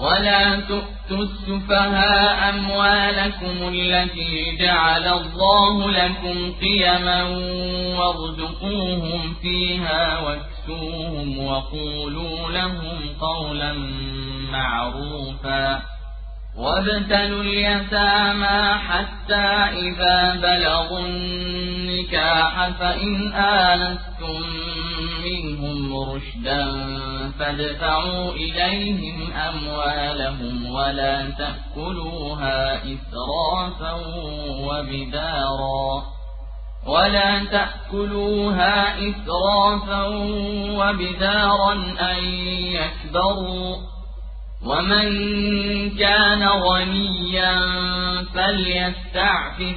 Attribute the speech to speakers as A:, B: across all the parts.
A: ولا تؤتوا السفهاء أموالكم التي جعل الله لكم قيما وارزقوهم فيها واكسوهم وقولوا لهم قولا معروفا وابتلوا اليتامى حتى إذا بلغوا النكاح فإن آنستم من رُشْدًا فَادْفَعُوا إِلَيْهِمْ أَمْوَالَهُمْ وَلَا تَأْكُلُوهَا إِسْرَافًا وَبِدَارًا ولا تأكلوها إسرافا وبدارا أن يكبروا ومن كان غنيا فليستعفف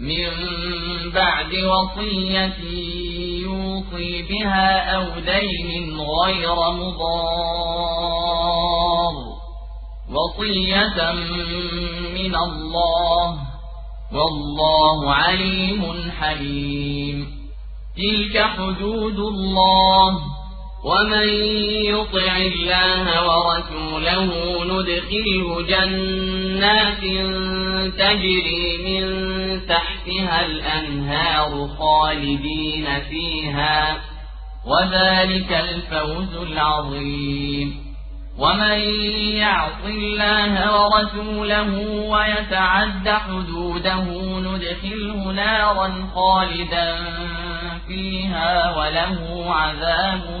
A: من بعد وصية يوصي بها أو دين غير مضار وصية من الله والله عليم حليم تلك حدود الله ومن يطع الله ورسوله ندخله جنات تجري من تحتها الأنهار خالدين فيها وذلك الفوز العظيم ومن يعص الله ورسوله ويتعد حدوده ندخله نارا خالدا فيها وله عذاب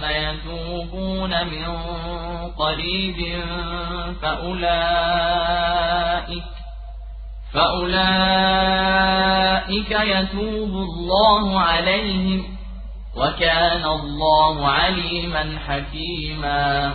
A: ثم يتوبون من قريب فأولئك فأولئك يتوب الله عليهم وكان الله عليما حكيما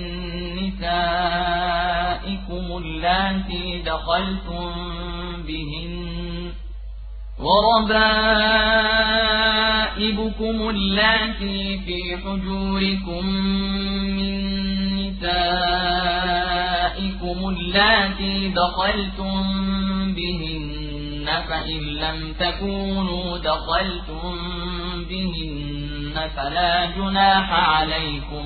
A: نِسَائِكُمُ اللَّاتِي دَخَلْتُم بِهِنَّ وَرَبَائِبُكُمُ اللَّاتِي فِي حُجُورِكُم مِّن نِّسَائِكُمُ اللَّاتِي دَخَلْتُم بِهِنَّ فَإِن لَّمْ تَكُونُوا دَخَلْتُم بِهِنَّ فَلَا جُنَاحَ عَلَيْكُمْ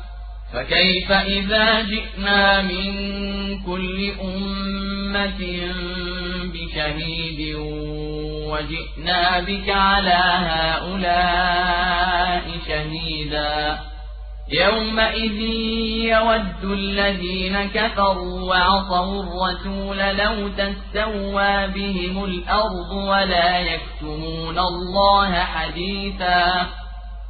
A: فكيف إذا جئنا من كل أمة بشهيد وجئنا بك على هؤلاء شهيدا يومئذ يود الذين كفروا وعصوا الرسول لو تستوى بهم الأرض ولا يكتمون الله حديثا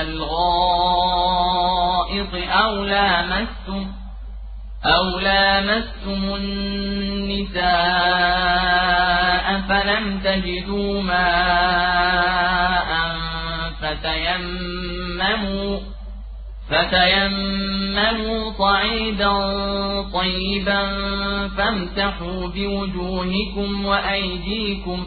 A: الغائط أو لامستم أو لامستم النساء فلم تجدوا ماء فتيمموا فتيمموا صعيدا طيبا فامسحوا بوجوهكم وأيديكم ۖ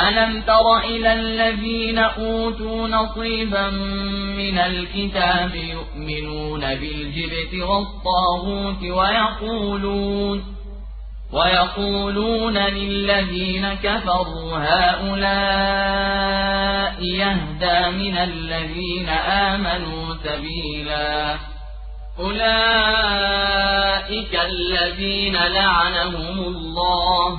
A: ألم تر إلى الذين أوتوا نصيبا من الكتاب يؤمنون بالجبت والطاغوت ويقولون ويقولون للذين كفروا هؤلاء يهدى من الذين آمنوا سبيلا أولئك الذين لعنهم الله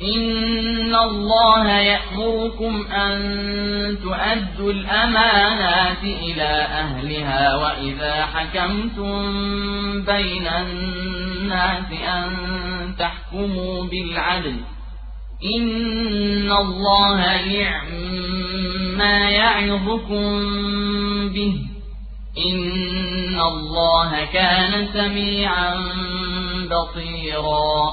A: إن الله يأمركم أن تؤدوا الأمانات إلى أهلها وإذا حكمتم بين الناس أن تحكموا بالعدل إن الله يعم ما يعظكم به إن الله كان سميعا بصيرا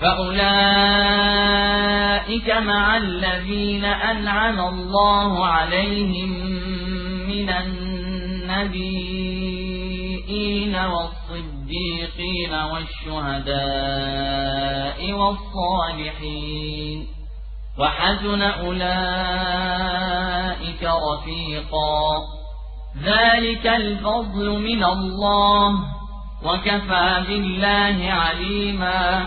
A: فأولئك مع الذين أنعم الله عليهم من النبيين والصديقين والشهداء والصالحين وحزن أولئك رفيقا ذلك الفضل من الله وكفى بالله عليما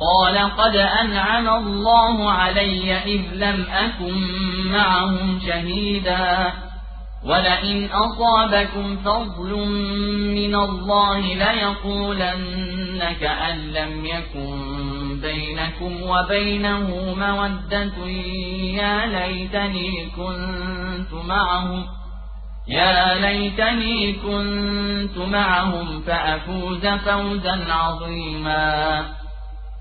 A: قال قد أنعم الله علي إذ لم أكن معهم شهيدا ولئن أصابكم فضل من الله ليقولن كأن لم يكن بينكم وبينه مودة يا ليتني كنت معهم يا ليتني كنت معهم فأفوز فوزا عظيما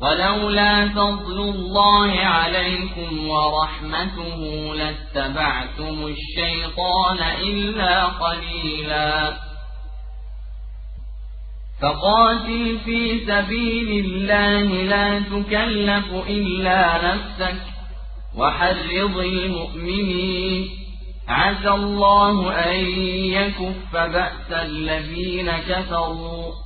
A: وَلَوْلَا فَضْلُ اللَّهِ عَلَيْكُمْ وَرَحْمَتُهُ لَاتَّبَعْتُمُ الشَّيْطَانَ إِلَّا قَلِيلًا فَقَاتِلْ فِي سَبِيلِ اللَّهِ لَا تُكَلَّفُ إِلَّا نَفْسَكَ وَحَرِّضِ الْمُؤْمِنِينَ عَسَى اللَّهُ أَن يَكُفَّ بَأْسَ الَّذِينَ كَفَرُوا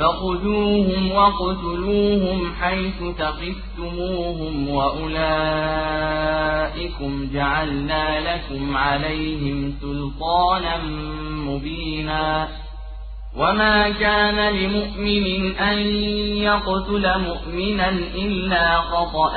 A: فخذوهم واقتلوهم حيث تقفتموهم وأولئكم جعلنا لكم عليهم سلطانا مبينا وما كان لمؤمن أن يقتل مؤمنا إلا خطأ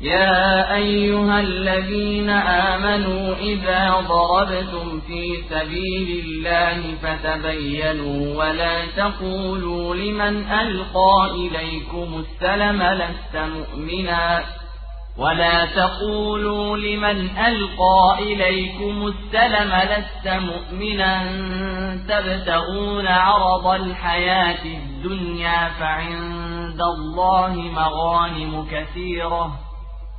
A: يا أيها الذين آمنوا إذا ضربتم في سبيل الله فتبينوا ولا تقولوا لمن ألقى إليكم السلم لست مؤمنا ولا تقولوا لمن ألقى إليكم السلم لست مؤمنا تبتغون عرض الحياة الدنيا فعند الله مغانم كثيرة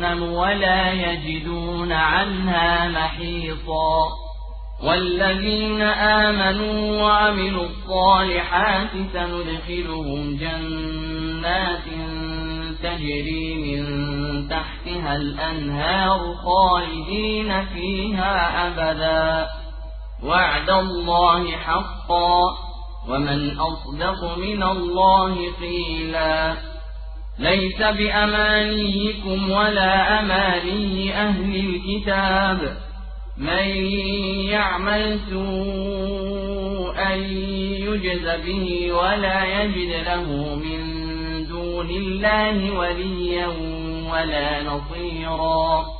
A: جهنم ولا يجدون عنها محيطا والذين آمنوا وعملوا الصالحات سندخلهم جنات تجري من تحتها الأنهار خالدين فيها أبدا وعد الله حقا ومن أصدق من الله قيلا ليس بأمانيكم ولا أماني أهل الكتاب من يعمل سوءا يجز به ولا يجد له من دون الله وليا ولا نصيرا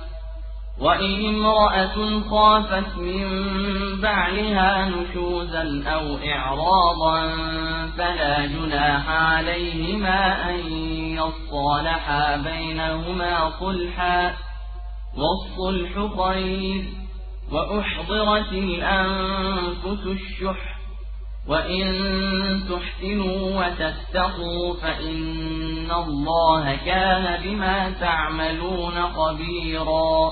A: وإن امرأة خافت من بعلها نشوزا أو إعراضا فلا جناح عليهما أن يصالحا بينهما صلحا والصلح خير وأحضرت الأنفس الشح وإن تحسنوا وتتقوا فإن الله كان بما تعملون خبيراً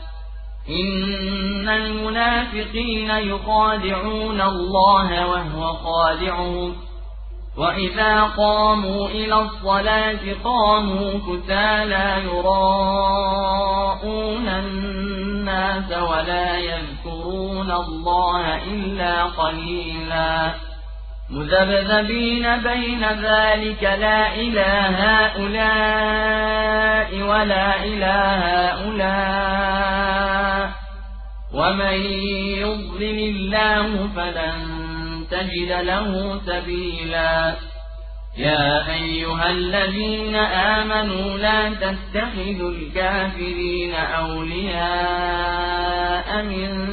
A: إن المنافقين يخادعون الله وهو خادعهم وإذا قاموا إلى الصلاة قاموا لا يراءون الناس ولا يذكرون الله إلا قليلاً مذبذبين بين ذلك لا إلى هؤلاء ولا إلى هؤلاء ومن يظلم الله فلن تجد له سبيلا يا أيها الذين آمنوا لا تتخذوا الكافرين أولياء من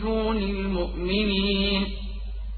A: دون المؤمنين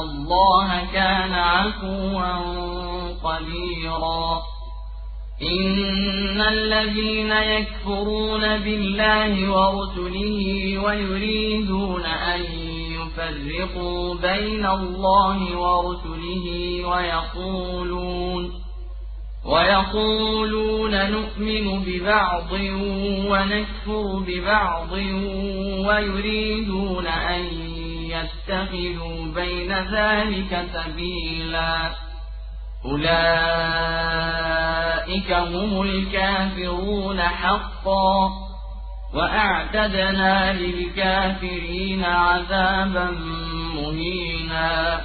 A: اللَّهَ كَانَ عَفُوًّا قَدِيرًا إن الذين يكفرون بالله ورسله ويريدون أن يفرقوا بين الله ورسله ويقولون ويقولون نؤمن ببعض ونكفر ببعض ويريدون أن يتخذوا بين ذلك سبيلا أولئك هم الكافرون حقا وأعتدنا للكافرين عذابا مهينا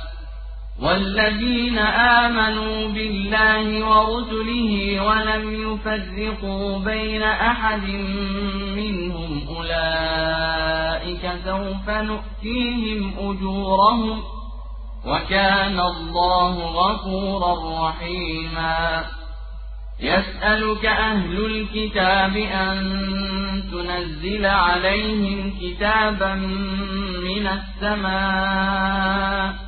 A: والذين آمنوا بالله ورسله ولم يفرقوا بين أحد منهم أولئك سوف نؤتيهم أجورهم وكان الله غفورا رحيما يسألك أهل الكتاب أن تنزل عليهم كتابا من السماء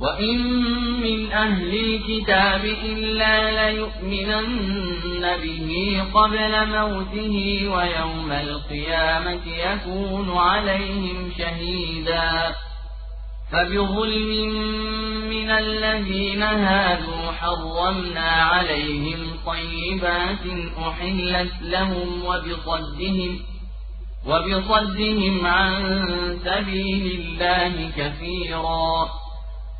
A: وإن من أهل الكتاب إلا ليؤمنن به قبل موته ويوم القيامة يكون عليهم شهيدا فبظلم من الذين هادوا حرمنا عليهم طيبات أحلت لهم وبصدهم وبصدهم عن سبيل الله كثيرا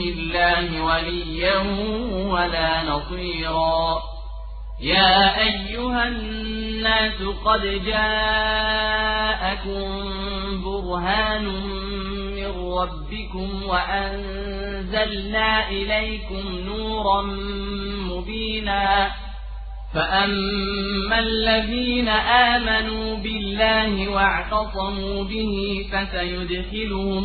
A: دون الله وليا ولا نصيرا يا أيها الناس قد جاءكم برهان من ربكم وأنزلنا إليكم نورا مبينا فأما الذين آمنوا بالله واعتصموا به فسيدخلهم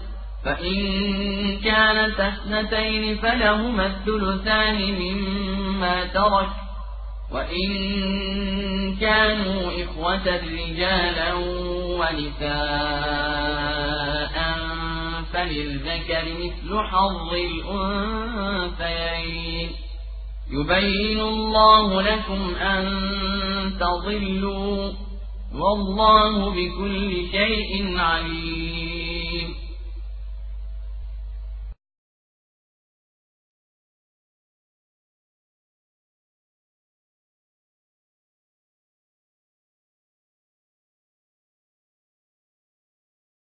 A: فإن كانت أثنتين فلهما الثلثان مما ترك وإن كانوا إخوة رجالا ونساء فللذكر مثل حظ الأنثيين يبين الله لكم أن تضلوا والله بكل شيء عليم